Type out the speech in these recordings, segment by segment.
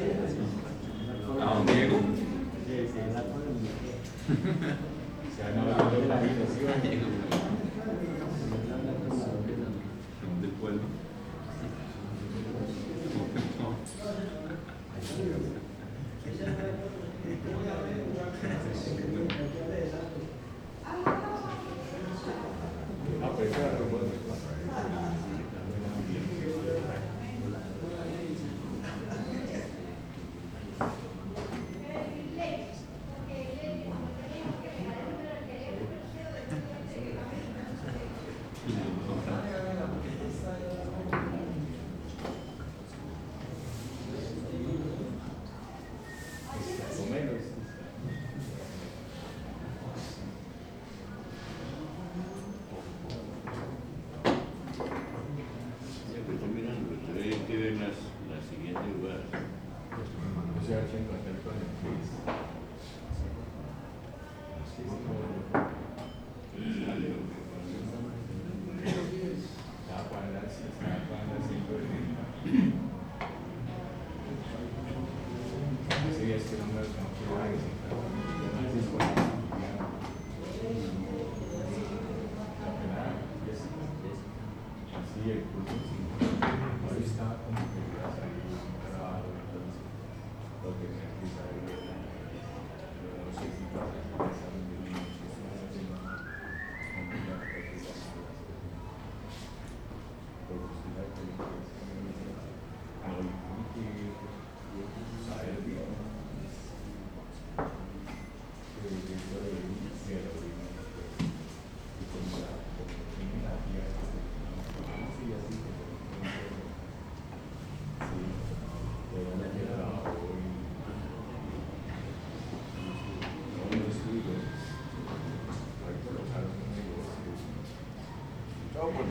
A don Diego. esse número não No, por el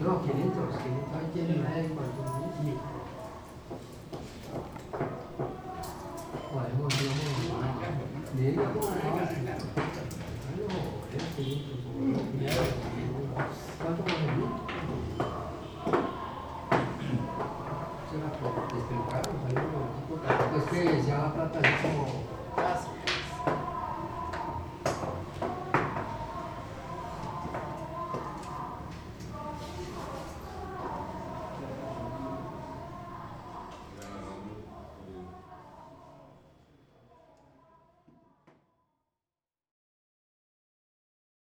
Nó chỉ đến chỗ chính, thấy trên máy cũng là trung úy.